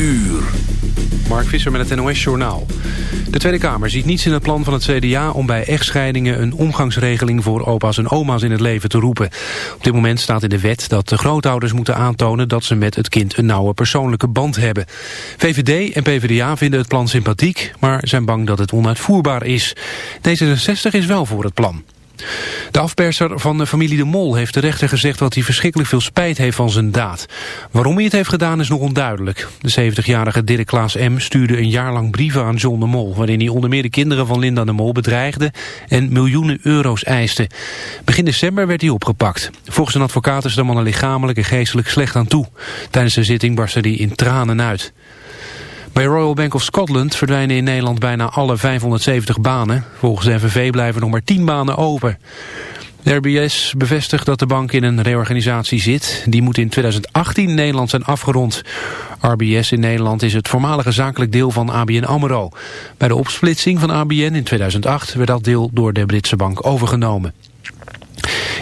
Uur. Mark Visser met het NOS Journaal. De Tweede Kamer ziet niets in het plan van het CDA om bij echtscheidingen een omgangsregeling voor opa's en oma's in het leven te roepen. Op dit moment staat in de wet dat de grootouders moeten aantonen dat ze met het kind een nauwe persoonlijke band hebben. VVD en PvdA vinden het plan sympathiek, maar zijn bang dat het onuitvoerbaar is. D66 is wel voor het plan. De afperser van de familie De Mol heeft de rechter gezegd dat hij verschrikkelijk veel spijt heeft van zijn daad. Waarom hij het heeft gedaan is nog onduidelijk. De 70-jarige Dirk Klaas M. stuurde een jaar lang brieven aan John De Mol... waarin hij onder meer de kinderen van Linda De Mol bedreigde en miljoenen euro's eiste. Begin december werd hij opgepakt. Volgens een advocaat is de man er lichamelijk en geestelijk slecht aan toe. Tijdens de zitting barstte hij in tranen uit. Bij Royal Bank of Scotland verdwijnen in Nederland bijna alle 570 banen. Volgens de NVV blijven nog maar 10 banen open. RBS bevestigt dat de bank in een reorganisatie zit. Die moet in 2018 Nederland zijn afgerond. RBS in Nederland is het voormalige zakelijk deel van ABN AMRO. Bij de opsplitsing van ABN in 2008 werd dat deel door de Britse bank overgenomen.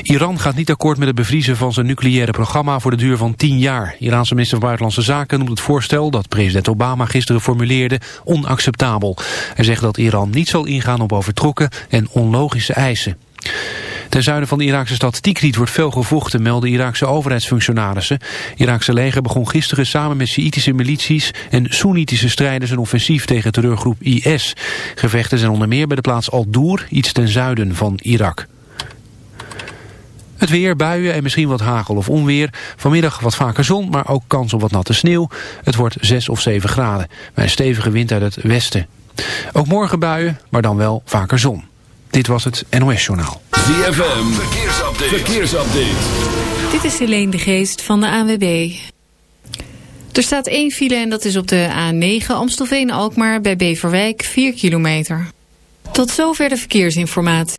Iran gaat niet akkoord met het bevriezen van zijn nucleaire programma voor de duur van 10 jaar. Iraanse minister van Buitenlandse Zaken noemt het voorstel dat president Obama gisteren formuleerde onacceptabel. Hij zegt dat Iran niet zal ingaan op overtrokken en onlogische eisen. Ten zuiden van de Iraakse stad Tikrit wordt veel gevochten, melden Iraakse overheidsfunctionarissen. Iraakse leger begon gisteren samen met Sjiitische milities en Soenitische strijders een offensief tegen terreurgroep IS. Gevechten zijn onder meer bij de plaats Al-Dour, iets ten zuiden van Irak. Het weer, buien en misschien wat hagel of onweer. Vanmiddag wat vaker zon, maar ook kans op wat natte sneeuw. Het wordt 6 of 7 graden. Bij een stevige wind uit het westen. Ook morgen buien, maar dan wel vaker zon. Dit was het NOS Journaal. ZFM, verkeersupdate. verkeersupdate. Dit is Helene de Geest van de ANWB. Er staat één file en dat is op de A9 Amstelveen-Alkmaar bij Beverwijk 4 kilometer. Tot zover de verkeersinformatie.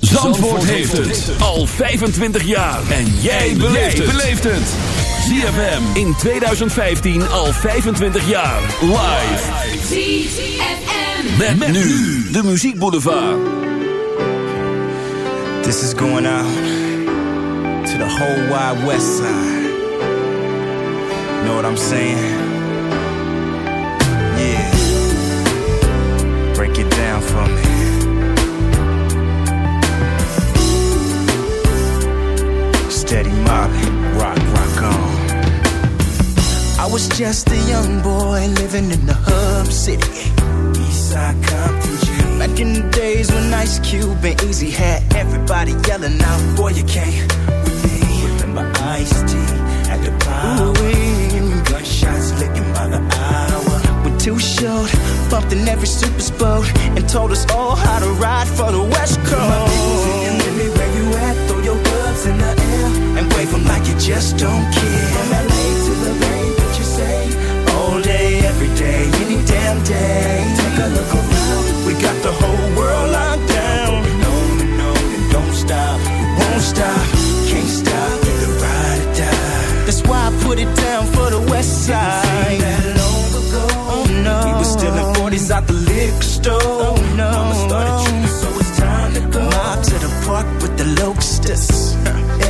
Zandvoort heeft het al 25 jaar. En jij beleeft het. ZFM in 2015 al 25 jaar. Live. ZFM. Met, nu de Muziek Boulevard. This is going out to the whole wide west side. Know what I'm saying? Yeah. Break it down for me. Steady mobbing, rock, rock on. I was just a young boy living in the hub city. Eastside Compton G. Back in the days when Ice Cube and Easy had everybody yelling out, Boy, you can't with me. Remember Ice T at the power. Gunshots licking by the hour. We're Too Short bumped in every super boat and told us all how to ride for the West Coast. Singing, where you at? Throw your gloves in the wave 'em like you just don't care. From LA to the Bay, what you say? All day, every day, any damn day. Take a look around, we got the whole world locked down. No, no, and don't stop, we won't stop, can't stop, can ride or die. That's why I put it down for the West Side. That long ago, oh no, we was stealing 40s out the liquor store. Oh no, Mama started tripping, so it's time to go. Mob to the park with the locusts.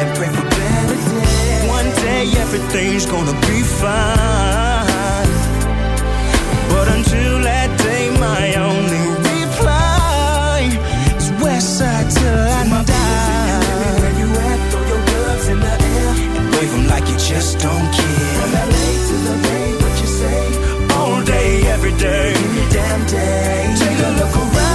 And pray for better days. One day everything's gonna be fine. But until that day, my only reply is Westside till I die. Where you at? Throw your gloves in the air and wave 'em like you just don't care. From LA to the Bay, what you say? All day, every day, every damn day. Take a look around.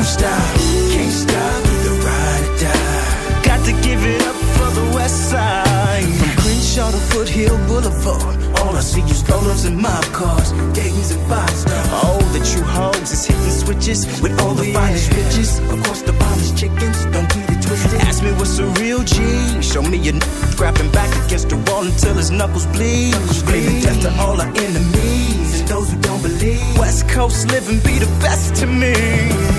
Won't stop, can't stop. Either ride or die. Got to give it up for the West Side. From Crenshaw to Foothill Boulevard. All I see is strollers and mob cars, Dayton's and five stars. Oh, the true hoes is hitting switches with all the finest bitches. Of course, the finest chickens, don't get it twisted. Ask me what's a real G. Show me a n- grabbing back against the wall until his knuckles bleed. Screaming death to all our enemies and those who don't believe. West Coast living be the best to me.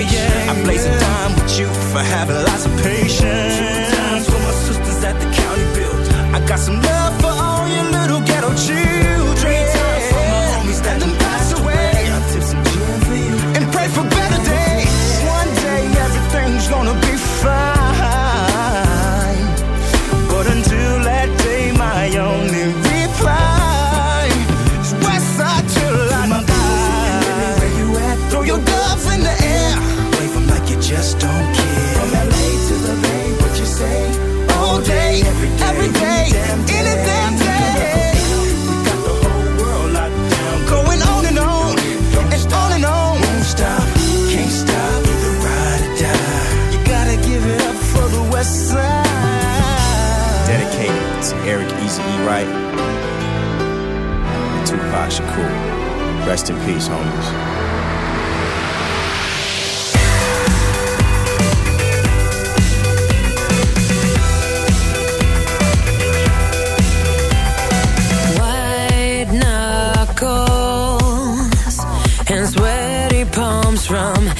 Incarceration. I blaze a dime with you for having lots of patience. Two times for my sisters at the county build. I got some love for all your little ghetto children. Three times for my homies that done passed away. I tip some gin for you and pray for better days. One day everything's gonna be fine. Eric Easy E. Wright and Tupac Shakur. Rest in peace, homies. White knuckles and sweaty palms from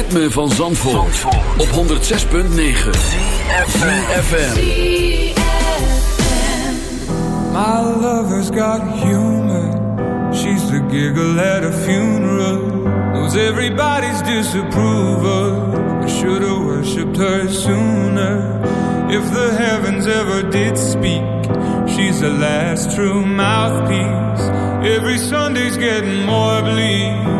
ritme van Zandvoort, op 106.9 CFFM My lover's got humor. She's the giggle at a funeral. Knows everybody's disapproval. I should've worshipped her sooner. If the heavens ever did speak She's the last true mouthpiece. Every Sunday's getting more bleak.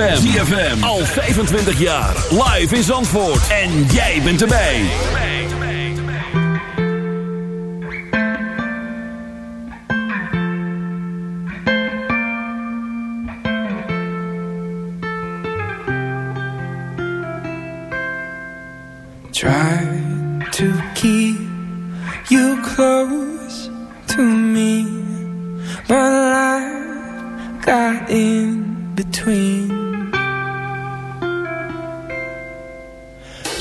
ZFM. ZFM. Al 25 jaar. Live in Zandvoort. En jij bent erbij. Try to keep you close to me, but life got in between.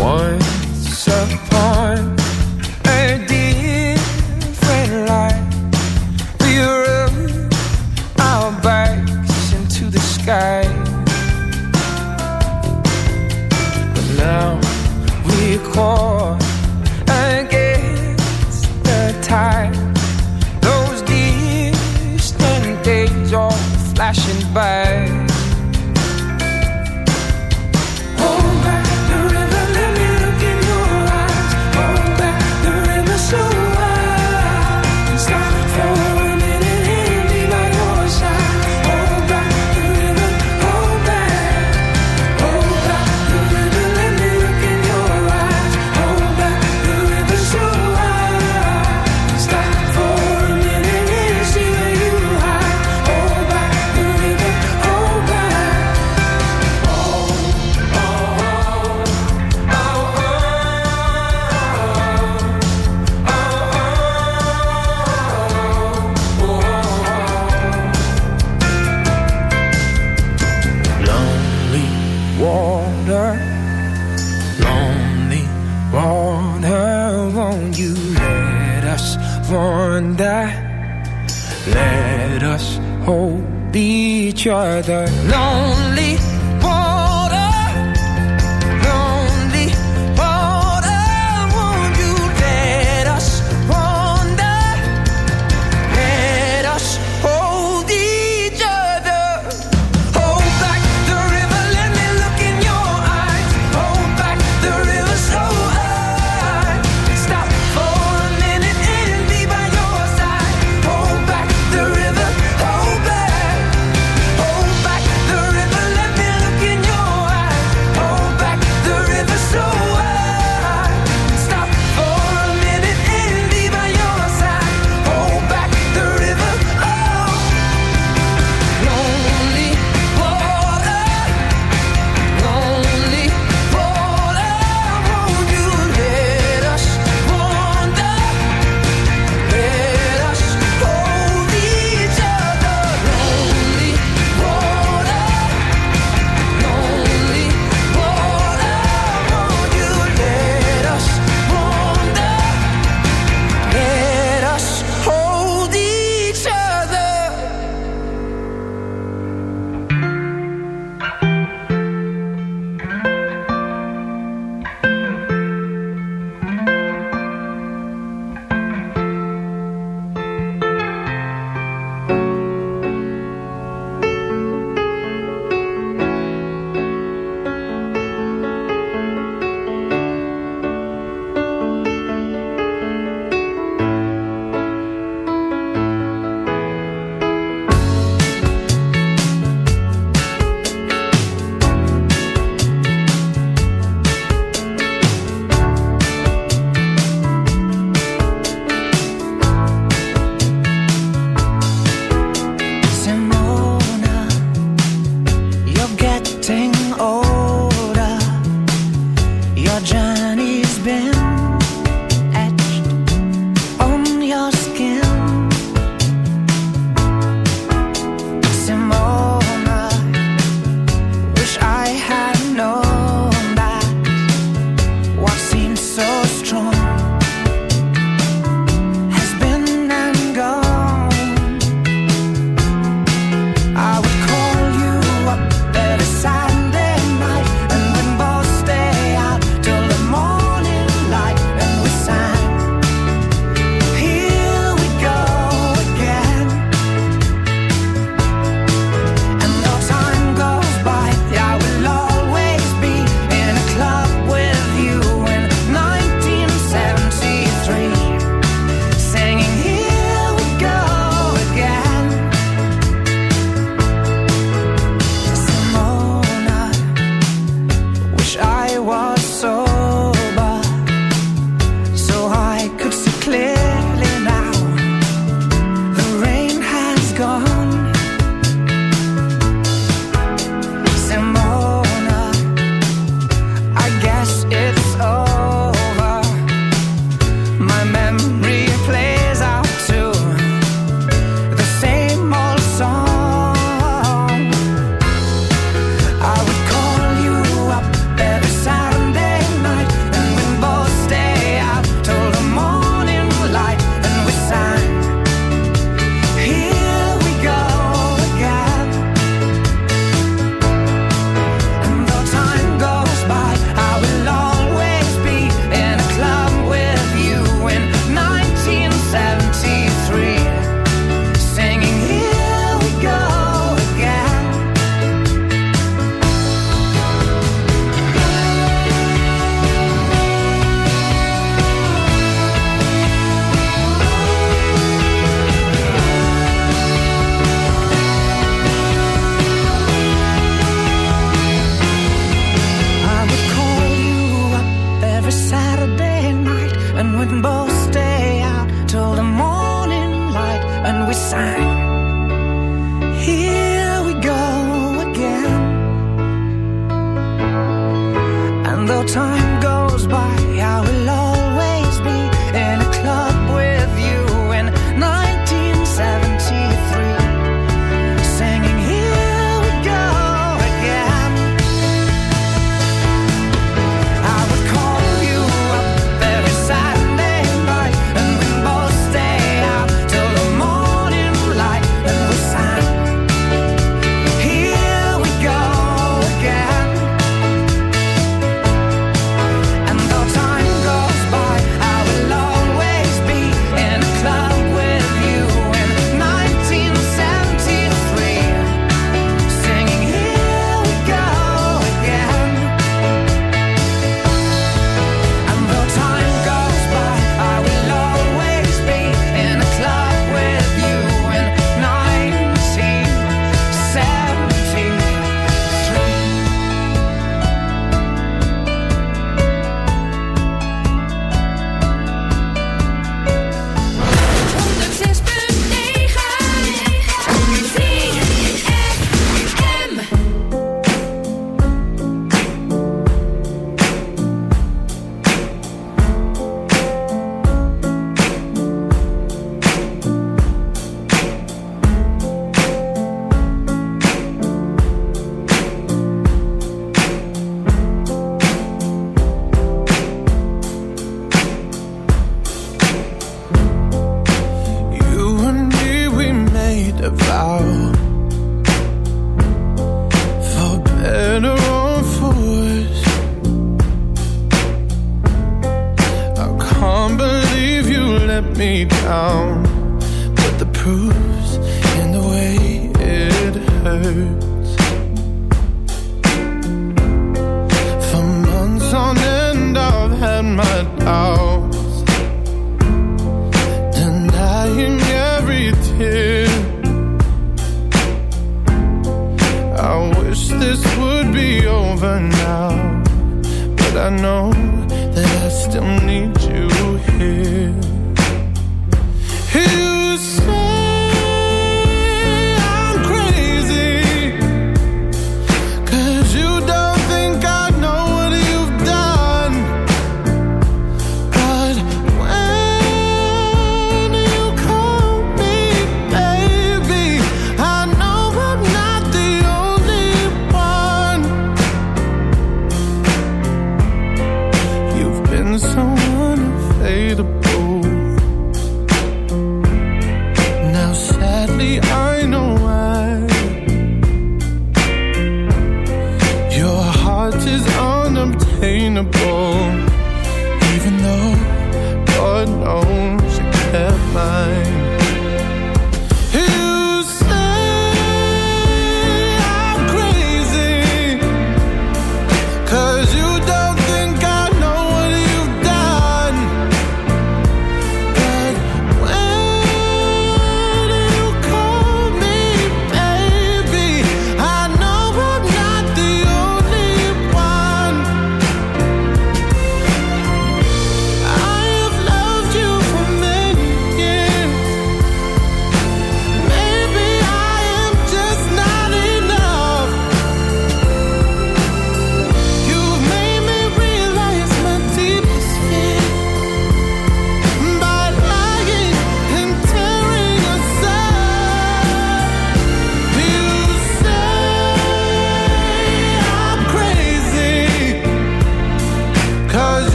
Once upon a different life, we rode our bikes into the sky. But now we against the tide. Those distant days flashing by. Each other. Lonely